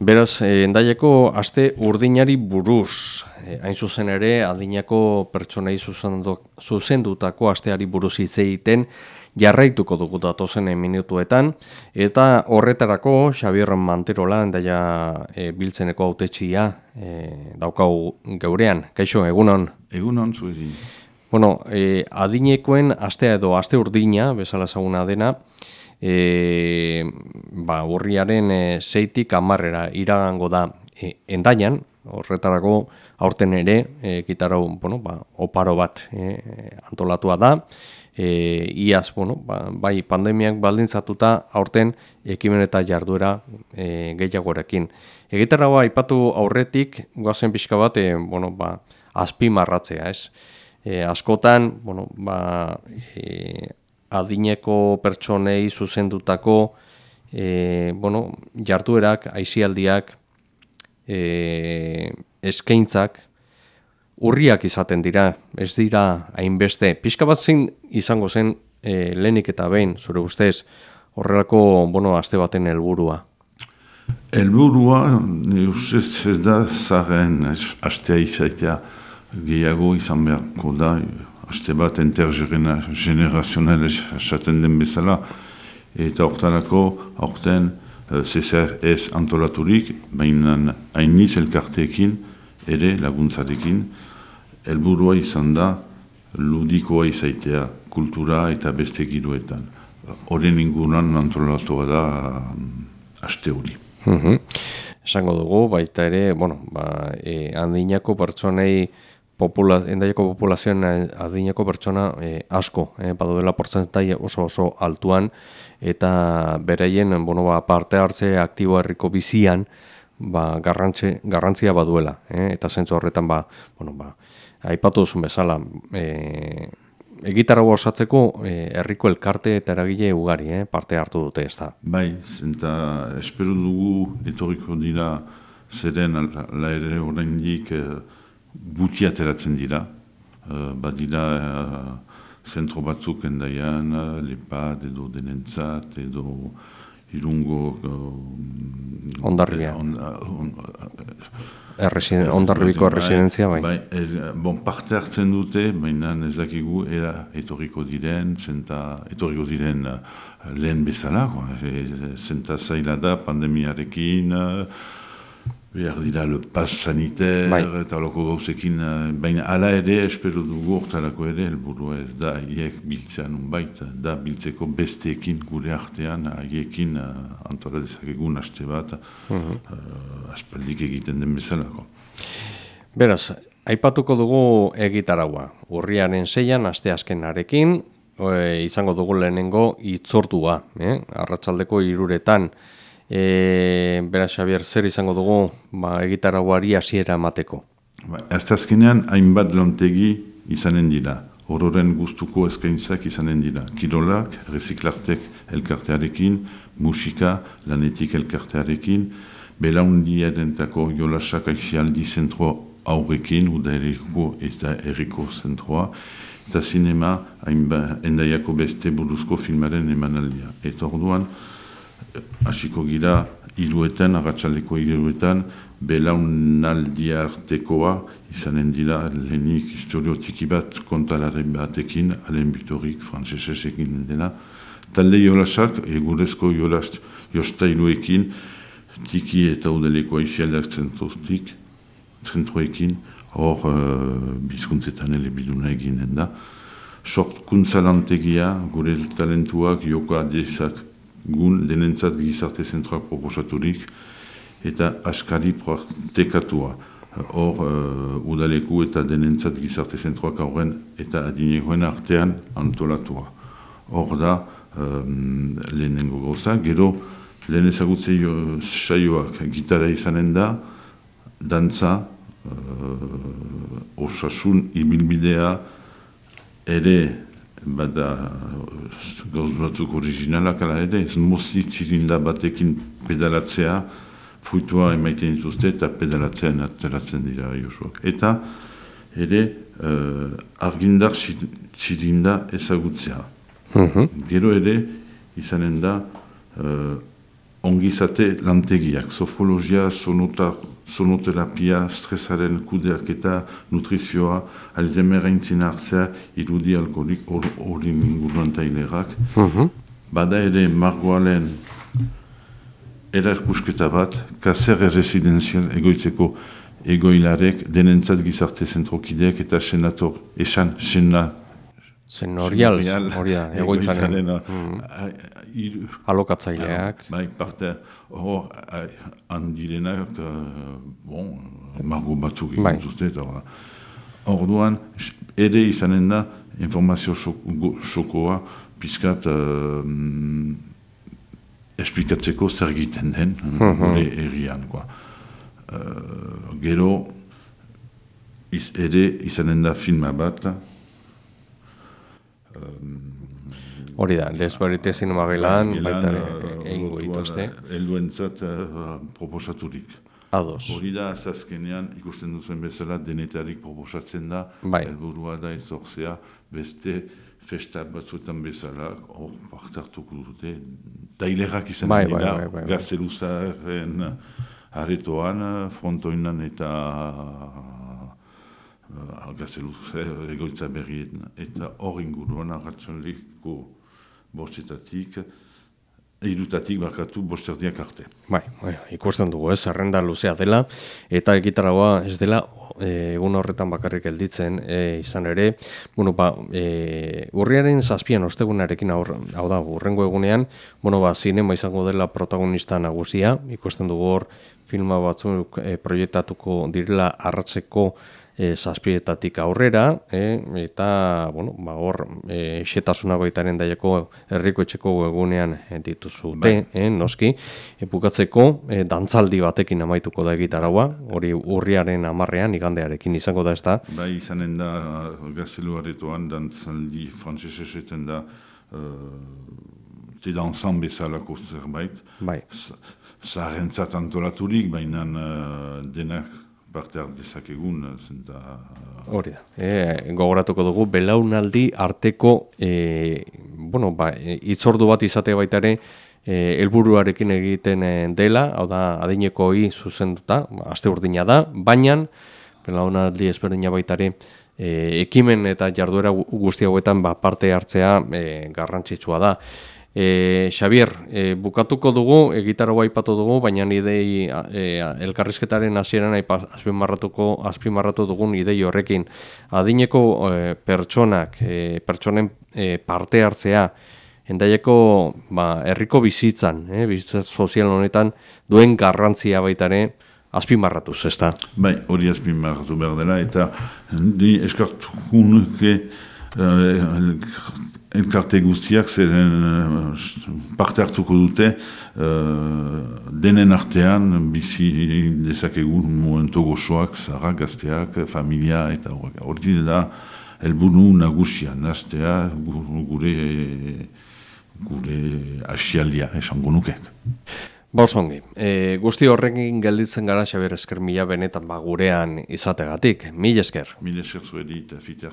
Beraz, e, endaiako aste urdinari buruz, e, hain zuzen ere, adinako pertsonei zuzendutako asteari buruz hitz egiten jarraituko dugu datozen minutuetan, eta horretarako Xabier Manterola endaia e, biltzeneko autetxia e, daukau geurean. Kaixo, egunon? Egunon, zuezi. Bueno, e, adinekoen astea edo aste urdina, bezala zaguna dena, e, ba, urriaren e, zeitik amarrera iragango da e, endaian, horretarako aurten ere, e, gitarau, bueno, ba, oparo bat e, antolatua da, e, iaz, bueno, ba, bai pandemiak baldintzatuta aurten ekimen eta jarduera e, gehiagorekin. Egitarra ba, ipatu aurretik, guazen pixka bat, e, bueno, ba, azpi marratzea, ez? E, askotan, bueno, ba, e, adineko pertsonei zuzendutako e, bueno, jarduerak, aizialdiak, e, eskaintzak, urriak izaten dira, ez dira hainbeste. Pixka bat zin izango zen e, lehenik eta behin, zure ustez, horrelako, bueno, aste baten helburua. Helburua, ni ustez ez da zaren astea izaitea gehiago izan beharko da, aste bat intergenerazional esaten den bezala, eta horretarako aurten CSR ez antolaturik, baina hainiz elkarteekin, ere laguntzarekin, helburua izan da ludikoa izaitea kultura eta beste giroetan. Horren inguruan antolatua da um, aste hori. Mhm. Esango dugu, baita ere, bueno, ba, e, handinako pertsonei popula, endaiako populazioan adineko pertsona e, asko, e, badu dela portzentai oso oso altuan, eta bereien bueno, ba, parte hartze aktibo herriko bizian, ba, garrantze, garrantzia baduela, e, eta zentzu horretan, ba, bueno, ba, aipatu duzun bezala, e, egitarra osatzeko e, herriko elkarte eta eragile ugari, e, parte hartu dute ez da. Bai, eta espero dugu, etoriko dira, zeren la ere horrendik, e, gutxi ateratzen dira, uh, badira uh, zentro batzuk endaian, uh, lepad edo denentzat edo irungo... Uh, Ondarribia. On, on, Ondarribiko bai, residentzia, bai. bai ez, bon, parte hartzen dute, baina ez dakigu era etorriko diren, zenta etorriko diren lehen bezala, zenta zaila da pandemiarekin, uh, behar dira le pas sanitaire bai. eta loko gauzekin, eh, baina ala ere, espero dugu ortalako ere, helburu ez da, hiek biltzean unbait, da biltzeko besteekin gure artean, haiekin uh, antola dezakegun haste bat, uh -huh. uh, aspaldik egiten den bezalako. Beraz, aipatuko dugu egitaragua, urriaren zeian, aste askenarekin, izango dugu lehenengo itzortua, eh? arratsaldeko iruretan, E, Bera, Xabier, zer izango dugu ba, egitaragoari hasiera emateko? Ba, ez azkenean, hainbat lontegi izanen dira. Hororen guztuko eskaintzak izanen dira. Kirolak, reziklartek elkartearekin, musika, lanetik elkartearekin, belaundia dentako jolasak aixialdi zentro aurrekin, uda eriko eta eriko zentroa, eta sinema, endaiako beste buruzko filmaren emanaldia. Eta orduan, hasiko gira iruetan, agatsaleko iruetan, belaunaldi artekoa izanen dira lehenik historio txiki bat kontalaren batekin, Alen Bitorik, frantzesez egin dena. Talde jolasak, egurezko jolast jostailuekin, tiki eta udeleko aixialdak zentrotik, zentroekin, hor uh, bizkuntzetan elebiduna eginen da. Sortkuntza lantegia, gure talentuak, joko adezak gun denentzat gizarte zentroak proposaturik eta askari protekatua. Hor, uh, udaleku eta denentzat gizarte zentroak aurren eta adinekoen artean antolatua. Hor da, um, lehenengo goza, gero lehen ezagutze saioak gitara izanen da, dantza, uh, osasun ibilbidea ere bada gauz batzuk originalak ala ere, ez mozi txirinda batekin pedalatzea, fruitua emaiten dituzte eta pedalatzean atzeratzen dira josuak. Eta ere uh, argindar txirinda, ezagutzea. Mhm. Gero ere izanen da, uh, eh, ongizate lantegiak, sofrologia, sonota, sonoterapia, stresaren kudeaketa, nutrizioa, alzheimer hartzea, irudi alkoholik hori inguruan tailerak. Bada ere margoalen erarkusketa bat, kaser residenzial egoitzeko egoilarek, denentzat gizarte zentrokideak eta senator, esan sena Zenorial, hori da, egoitzaren. Mm. Alokatzaileak. Bai, parte, hor, handirenak, uh, bon, margo batzuk Bai. dute, eta. Orduan, ere izanen da, informazio sokoa, pizkat, uh, mm, esplikatzeko zer egiten den, gure errian. Uh, gero, iz, ere izanen da filma bat, Hori da, Les Barite Zinema Gelan, baita ere, eh, egingo dituzte. Helduentzat uh, proposaturik. Ados. Hori da, azazkenean, ikusten duzuen bezala, denetarik proposatzen da, Bai. helburua da ezorzea, beste festa batzuetan bezala, hor parte hartuko dute, tailerak izan Bai, bai, dira, bai, bai, bai. gazteluzaren aretoan, frontoinan eta uh, gazteluz egoitza berrien, eta hor inguruan arratzonliko bostetatik, irutatik barkatu bosterdiak arte. Bai, bai, ikusten dugu, ez, zerrenda luzea dela, eta egitaragoa ez dela e, egun horretan bakarrik gelditzen e, izan ere, bueno, ba, e, urriaren zazpian ostegunarekin aur, hau da, urrengo egunean, bueno, ba, zinema izango dela protagonista nagusia, ikusten dugu hor filma batzuk e, proiektatuko direla arratzeko e, zazpietatik aurrera, e, eta, bueno, ba, hor, e, xetasuna baitaren daiako herriko etxeko egunean e, dituzute, e, noski, e, bukatzeko e, dantzaldi batekin amaituko da egitaraua, hori urriaren amarrean, igandearekin izango da ez da, Bai, izanen da, gaztelu aretoan, dantzaldi frantzese esaten da, uh, te danzan bezalako zerbait. bai, Z- Zaharrentzat antolaturik, baina uh, denak parte hart dezakegun, zen da... hori da. E, gogoratuko dugu, belaunaldi arteko, e, bueno, ba, e, itzordu bat izate baita ere, e, helburuarekin egiten e, dela, hau da, adinekoi zuzenduta, aste urdina da, baina, belaunaldi ezberdina baita ere, e, ekimen eta jarduera gu- guzti hauetan ba, parte hartzea e, garrantzitsua da. E, Xavier, e, bukatuko dugu, egitaragoa aipatu dugu, baina idei e, elkarrizketaren hasieran azpimarratuko azpimarratu dugun idei horrekin adineko e, pertsonak, e, pertsonen e, parte hartzea endaieko ba, herriko bizitzan, e, bizitza sozial honetan duen garrantzia baita ere azpimarratuz, ezta? Bai, hori azpimarratu behar dela, eta ni eskartuko nuke uh, elkarte guztiak zeren eh, parte hartuko dute eh, denen artean bizi dezakegun momentu gozoak, zara, gazteak, familia, eta hori da helburu nagusia, naztea gu- gure gure asialia esango nuke. Ba oso ongi. E, guzti horrekin gelditzen gara Xabier esker mila benetan ba gurean izategatik. Mil esker. Mil esker zuedi eta fite.